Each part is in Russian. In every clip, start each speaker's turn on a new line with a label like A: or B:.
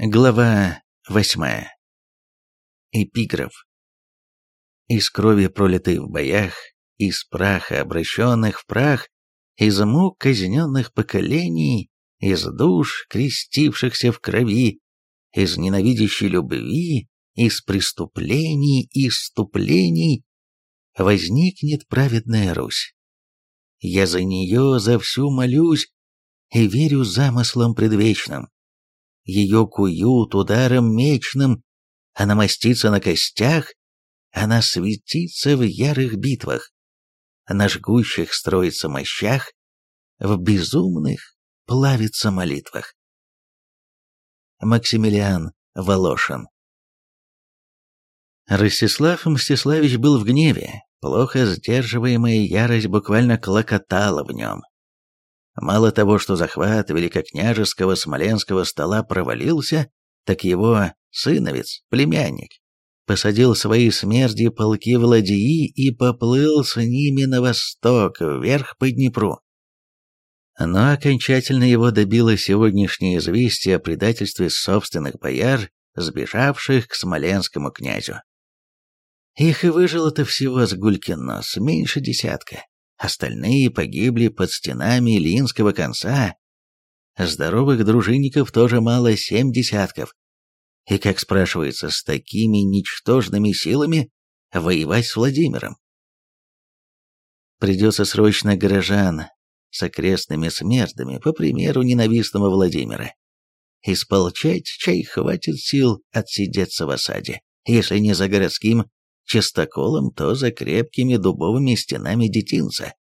A: Глава восьмая. Эпиграф. Из крови, пролитой в боях, из праха, обращенных в прах, из мук казненных поколений, из душ, крестившихся в крови, из ненавидящей любви, из преступлений и ступлений, возникнет праведная Русь. Я за нее, за всю молюсь и верю замыслам предвечным ее куют ударом мечным, она мастится на костях, она светится в ярых битвах, на жгущих строится мощах, в безумных плавится молитвах. Максимилиан Волошин Ростислав Мстиславич был в гневе, плохо сдерживаемая ярость буквально клокотала в нем. Мало того, что захват великокняжеского смоленского стола провалился, так его сыновец, племянник, посадил свои смерди полки в и поплыл с ними на восток, вверх по Днепру. Но окончательно его добило сегодняшнее известие о предательстве собственных бояр, сбежавших к смоленскому князю. Их и выжило-то всего с гулькин нос, меньше десятка. Остальные погибли под стенами Ильинского конца. Здоровых дружинников тоже мало семь десятков. И, как спрашивается, с такими ничтожными силами воевать с Владимиром? Придется срочно горожан с окрестными смертными, по примеру ненавистного Владимира. Исполчать чай хватит сил отсидеться в осаде, если не за городским частоколом, то за крепкими дубовыми стенами детинца.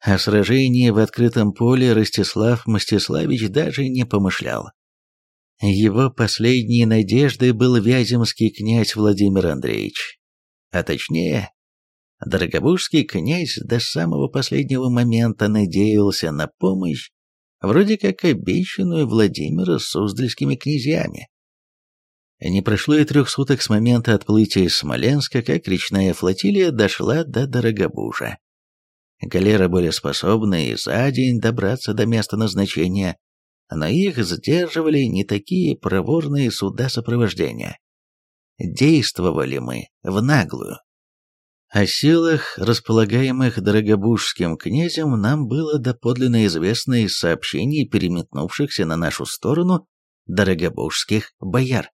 A: О сражении в открытом поле Ростислав Мстиславич даже не помышлял. Его последней надеждой был вяземский князь Владимир Андреевич. А точнее, Дорогобужский князь до самого последнего момента надеялся на помощь, вроде как обещанную Владимира с суздальскими князьями. Не прошло и трех суток с момента отплытия из Смоленска, как речная флотилия дошла до Дорогобужа. Галеры были способны и за день добраться до места назначения, но их сдерживали не такие проворные суда сопровождения. Действовали мы в наглую. О силах, располагаемых Дорогобужским князем, нам было доподлинно известно из сообщений переметнувшихся на нашу сторону дорогобужских бояр.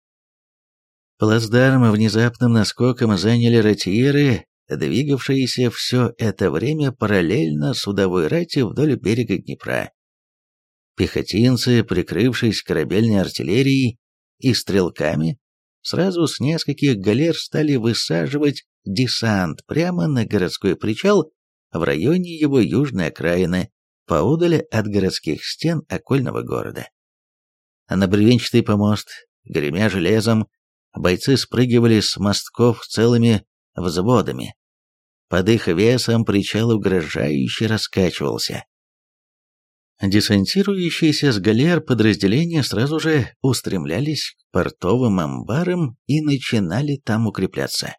A: Плацдарм внезапным наскоком заняли ротьеры, двигавшиеся все это время параллельно судовой рати вдоль берега Днепра. Пехотинцы, прикрывшись корабельной артиллерией и стрелками, сразу с нескольких галер стали высаживать десант прямо на городской причал в районе его южной окраины, поодаль от городских стен окольного города. На бревенчатый помост, гремя железом, Бойцы спрыгивали с мостков целыми взводами. Под их весом причал угрожающе раскачивался. Десантирующиеся с галер подразделения сразу же устремлялись к портовым амбарам и начинали там укрепляться.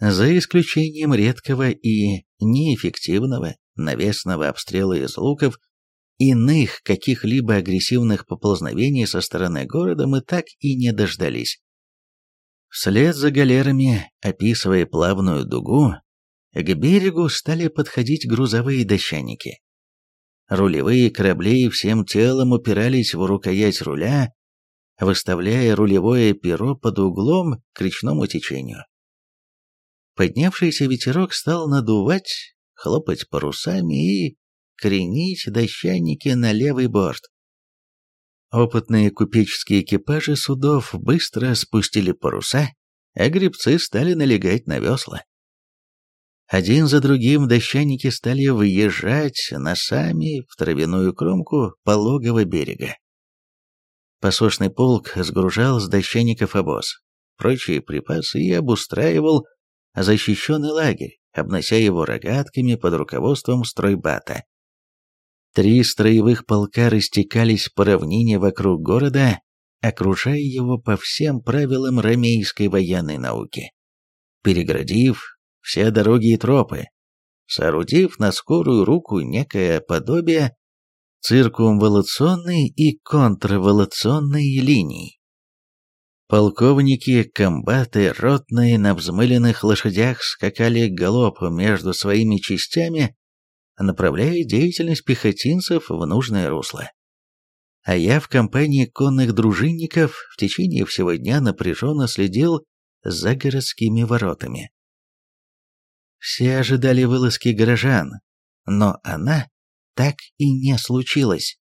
A: За исключением редкого и неэффективного навесного обстрела из луков, иных каких-либо агрессивных поползновений со стороны города мы так и не дождались. Вслед за галерами, описывая плавную дугу, к берегу стали подходить грузовые дощаники. Рулевые корабли всем телом упирались в рукоять руля, выставляя рулевое перо под углом к речному течению. Поднявшийся ветерок стал надувать, хлопать парусами и кренить дощаники на левый борт. Опытные купеческие экипажи судов быстро спустили паруса, а гребцы стали налегать на весла. Один за другим дощаники стали выезжать носами в травяную кромку пологого берега. Посошный полк сгружал с дощаников обоз, прочие припасы и обустраивал защищенный лагерь, обнося его рогатками под руководством стройбата. Три строевых полка растекались по равнине вокруг города, окружая его по всем правилам ромейской военной науки, переградив все дороги и тропы, соорудив на скорую руку некое подобие циркумволационной и контрволационной линий. Полковники, комбаты, ротные на взмыленных лошадях скакали галопом между своими частями, направляя деятельность пехотинцев в нужное русло. А я в компании конных дружинников в течение всего дня напряженно следил за городскими воротами. Все ожидали вылазки горожан, но она так и не случилась.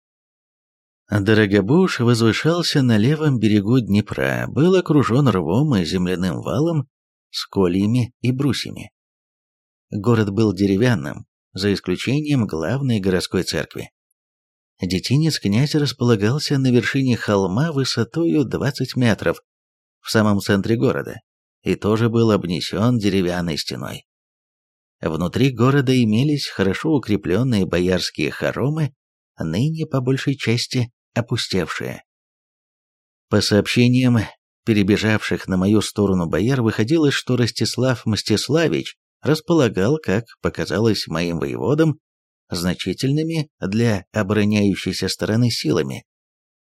A: Дорогобуш возвышался на левом берегу Днепра, был окружен рвом и земляным валом с кольями и брусьями. Город был деревянным, за исключением главной городской церкви. Детинец князь располагался на вершине холма высотою 20 метров, в самом центре города, и тоже был обнесен деревянной стеной. Внутри города имелись хорошо укрепленные боярские хоромы, ныне по большей части опустевшие. По сообщениям перебежавших на мою сторону бояр выходило, что Ростислав Мстиславич располагал, как показалось моим воеводам, значительными для обороняющейся стороны силами,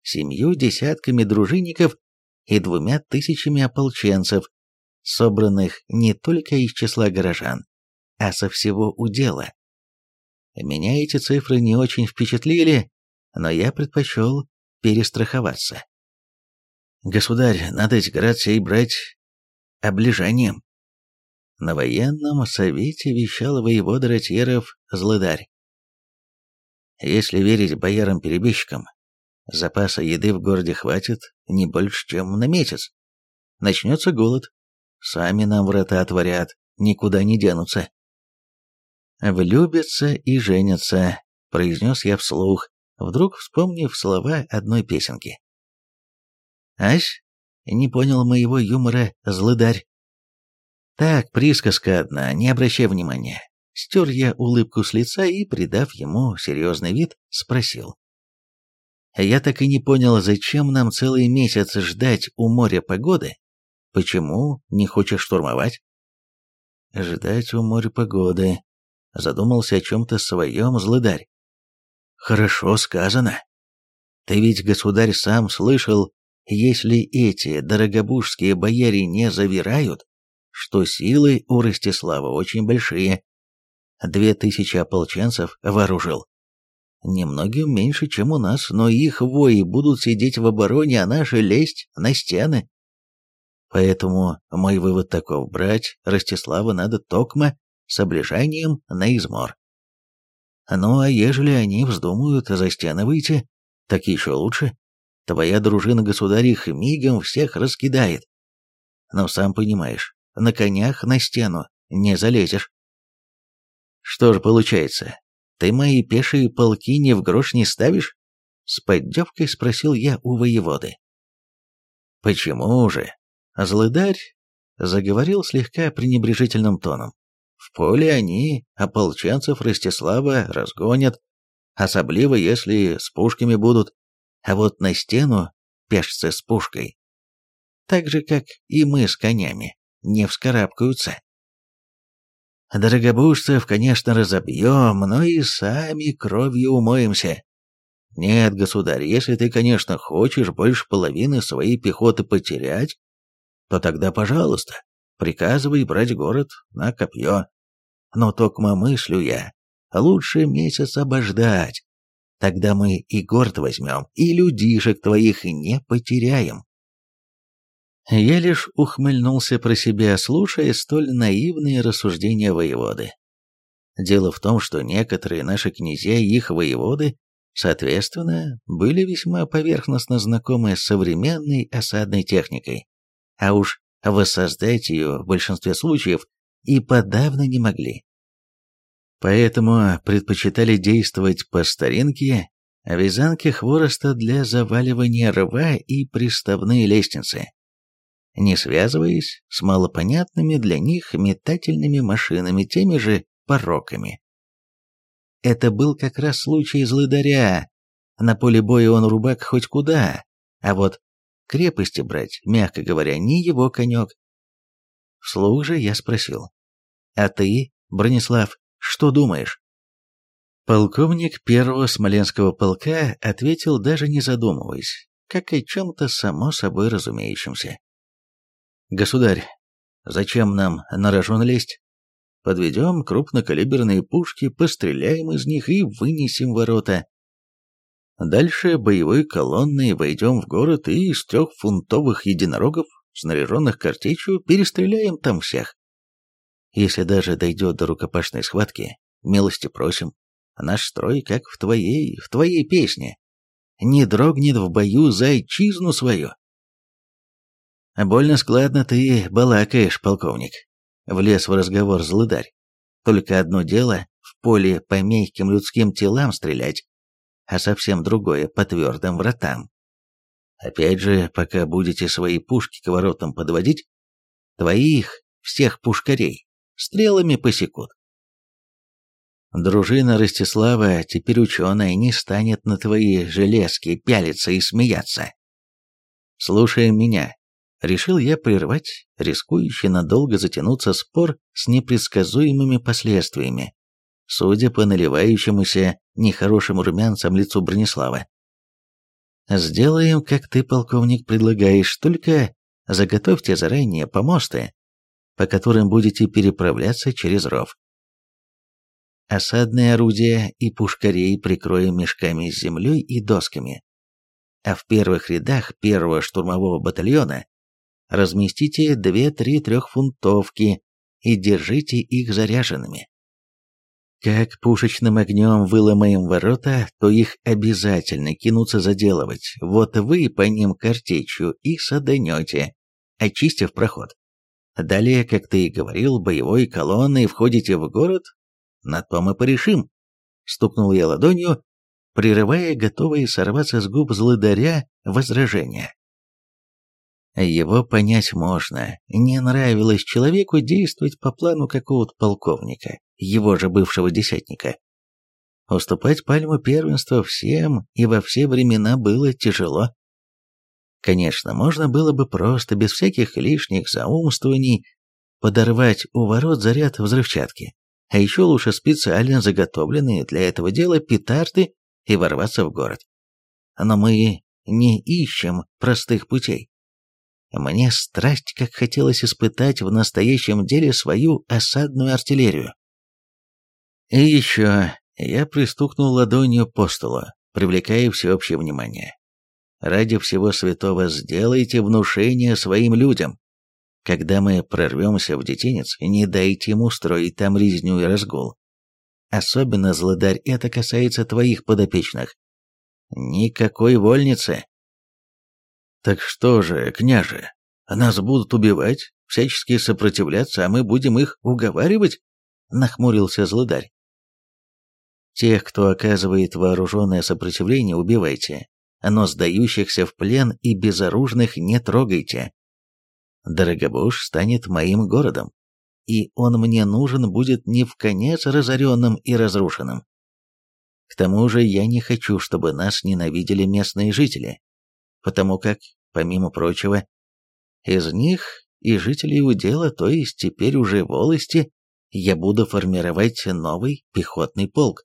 A: семью десятками дружинников и двумя тысячами ополченцев, собранных не только из числа горожан, а со всего удела. Меня эти цифры не очень впечатлили, но я предпочел перестраховаться. Государь, надо эти град сей брать облежанием. На военном совете вещал воевода Ратьеров Злыдарь. Если верить боярам-перебежчикам, запаса еды в городе хватит не больше, чем на месяц. Начнется голод, сами нам врата отворят, никуда не денутся. «Влюбятся и женятся», — произнес я вслух, вдруг вспомнив слова одной песенки. «Ась?» — не понял моего юмора злыдарь. «Так, присказка одна, не обращай внимания». Стер я улыбку с лица и, придав ему серьезный вид, спросил. «Я так и не понял, зачем нам целый месяц ждать у моря погоды? Почему не хочешь штурмовать?» «Ждать у моря погоды», — задумался о чем-то своем злыдарь. Хорошо сказано. Ты ведь, государь, сам слышал, если эти дорогобужские бояре не завирают, что силы у Ростислава очень большие. Две тысячи ополченцев вооружил. Немногим меньше, чем у нас, но их вои будут сидеть в обороне, а наши лезть на стены. Поэтому мой вывод таков, брать Ростислава надо токмо с облежанием на измор. Ну а ежели они вздумают за стены выйти, так еще лучше. Твоя дружина государь их мигом всех раскидает. Но сам понимаешь, на конях на стену не залезешь. Что ж получается, ты мои пешие полки ни в грош не ставишь? С поддевкой спросил я у воеводы. Почему же? Злыдарь заговорил слегка пренебрежительным тоном. В поле они ополченцев Ростислава разгонят, особливо если с пушками будут, а вот на стену пешцы с пушкой, так же, как и мы с конями, не вскарабкаются. Дорогобужцев, конечно, разобьем, но и сами кровью умоемся. Нет, государь, если ты, конечно, хочешь больше половины своей пехоты потерять, то тогда, пожалуйста, приказывай брать город на копье. Но токмо мыслю я, лучше месяц обождать. Тогда мы и город возьмем, и людишек твоих не потеряем. Я лишь ухмыльнулся про себя, слушая столь наивные рассуждения воеводы. Дело в том, что некоторые наши князья и их воеводы, соответственно, были весьма поверхностно знакомы с современной осадной техникой, а уж воссоздать ее в большинстве случаев и подавно не могли. Поэтому предпочитали действовать по старинке, вязанки хвороста для заваливания рва и приставные лестницы, не связываясь с малопонятными для них метательными машинами, теми же пороками. Это был как раз случай злыдаря. На поле боя он рубак хоть куда, а вот крепости брать, мягко говоря, не его конек. Вслух же я спросил. «А ты, Бронислав, что думаешь?» Полковник первого Смоленского полка ответил, даже не задумываясь, как о чем-то само собой разумеющемся. «Государь, зачем нам на рожон лезть? Подведем крупнокалиберные пушки, постреляем из них и вынесем ворота. Дальше боевой колонной войдем в город и из трехфунтовых единорогов, снаряженных картечью, перестреляем там всех. Если даже дойдет до рукопашной схватки, милости просим. Наш строй, как в твоей, в твоей песне. Не дрогнет в бою за отчизну свою. Больно складно ты балакаешь, полковник. Влез в разговор злыдарь. Только одно дело в поле по мягким людским телам стрелять, а совсем другое по твердым вратам. Опять же, пока будете свои пушки к воротам подводить, твоих, всех пушкарей, стрелами посекут. Дружина Ростислава, теперь ученая, не станет на твои железки пялиться и смеяться. Слушай меня. Решил я прервать рискующий надолго затянуться спор с непредсказуемыми последствиями, судя по наливающемуся нехорошим румянцам лицу Бронислава. «Сделаем, как ты, полковник, предлагаешь, только заготовьте заранее помосты, по которым будете переправляться через ров. Осадные орудия и пушкарей прикроем мешками с землей и досками. А в первых рядах первого штурмового батальона разместите две-три трехфунтовки и держите их заряженными. Как пушечным огнем выломаем ворота, то их обязательно кинутся заделывать. Вот вы по ним картечью и саданете, очистив проход. Далее, как ты и говорил, боевой колонной входите в город, на то мы порешим. Стукнул я ладонью, прерывая готовые сорваться с губ злыдаря возражения. Его понять можно. Не нравилось человеку действовать по плану какого-то полковника, его же бывшего десятника. Уступать пальму первенства всем и во все времена было тяжело. Конечно, можно было бы просто, без всяких лишних заумствований, подорвать у ворот заряд взрывчатки, а еще лучше специально заготовленные для этого дела петарды и ворваться в город. Но мы не ищем простых путей. Мне страсть как хотелось испытать в настоящем деле свою осадную артиллерию. И еще я пристукнул ладонью по столу, привлекая всеобщее внимание. Ради всего святого сделайте внушение своим людям. Когда мы прорвемся в детинец, не дайте ему строить там резню и разгул. Особенно, злодарь, это касается твоих подопечных. Никакой вольницы. «Так что же, княже, нас будут убивать, всячески сопротивляться, а мы будем их уговаривать?» — нахмурился злодарь. «Тех, кто оказывает вооруженное сопротивление, убивайте, но сдающихся в плен и безоружных не трогайте. Дорогобуж станет моим городом, и он мне нужен будет не в конец разоренным и разрушенным. К тому же я не хочу, чтобы нас ненавидели местные жители, потому как, помимо прочего, из них и жителей удела, то есть теперь уже волости, я буду формировать новый пехотный полк.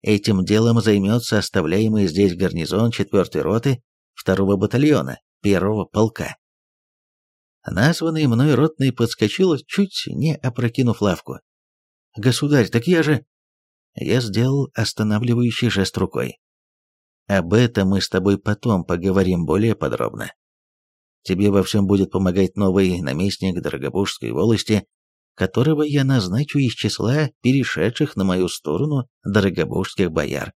A: Этим делом займется оставляемый здесь гарнизон 4-й роты 2-го батальона 1-го полка. Названный мной ротный подскочил, чуть не опрокинув лавку. «Государь, так я же...» Я сделал останавливающий жест рукой. Об этом мы с тобой потом поговорим более подробно. Тебе во всем будет помогать новый наместник Дорогобужской волости, которого я назначу из числа перешедших на мою сторону дорогобужских бояр.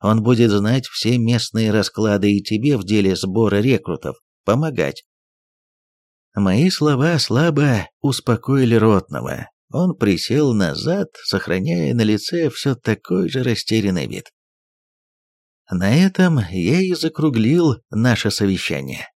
A: Он будет знать все местные расклады и тебе в деле сбора рекрутов помогать. Мои слова слабо успокоили Ротного. Он присел назад, сохраняя на лице все такой же растерянный вид. На этом я и закруглил наше совещание.